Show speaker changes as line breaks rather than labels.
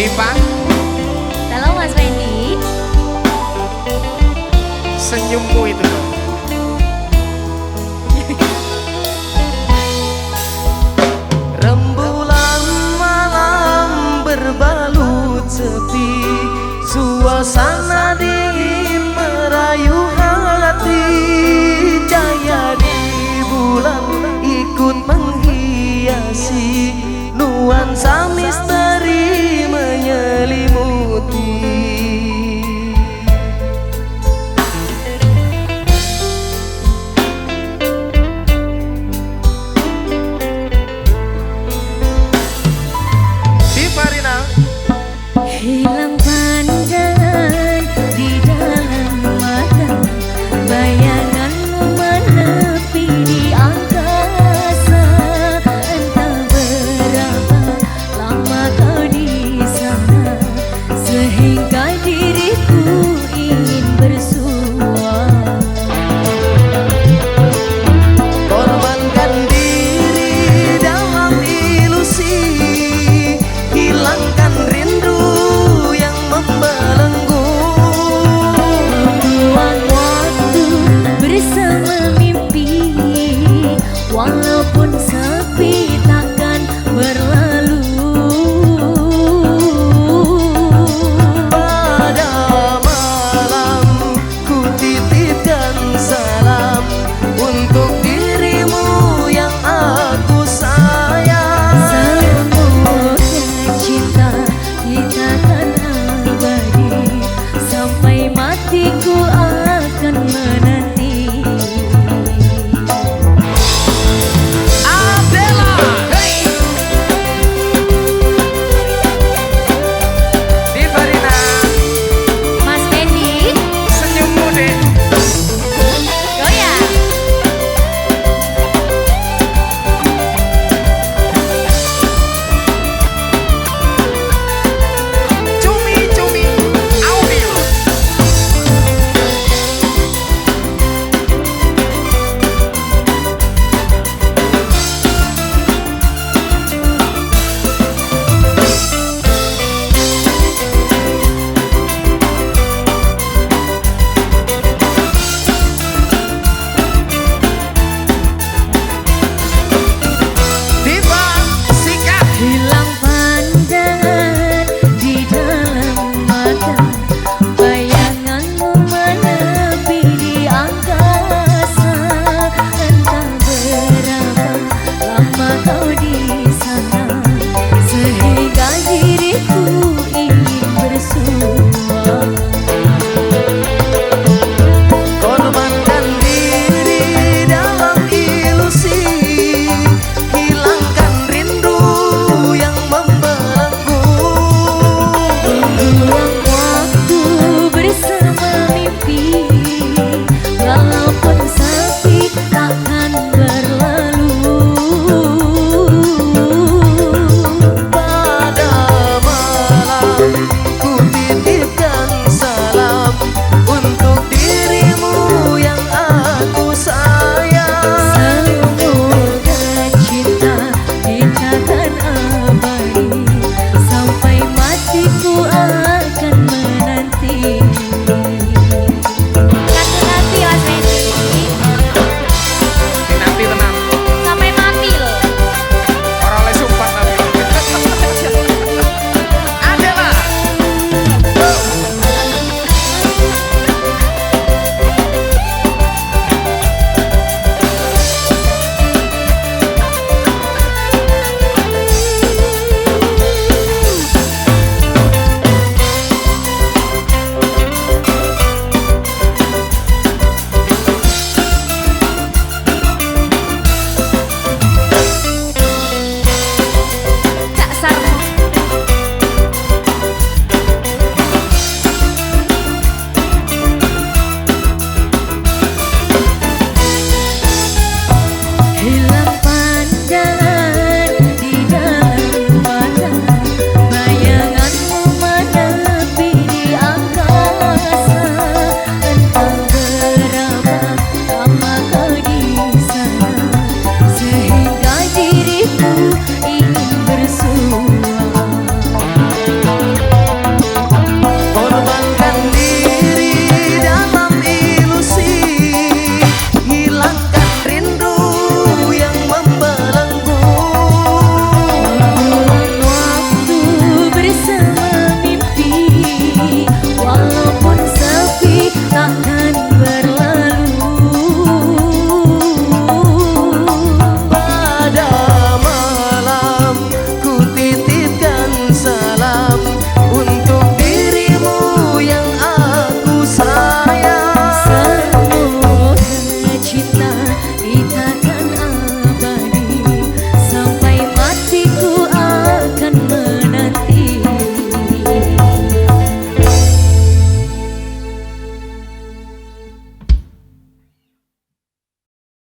Diva
Halo Mas Wendy.
Senyummu itu
Suasana dingin merayu hati. Cahaya di bulan ikut menghiasi Nuansa misteri
Hingga diriku ingin bersuara,
Korbankan diri dalam ilusi Hilangkan rindu yang membelenggu.
Luang waktu bersama mimpi Walau Thiên thu
malam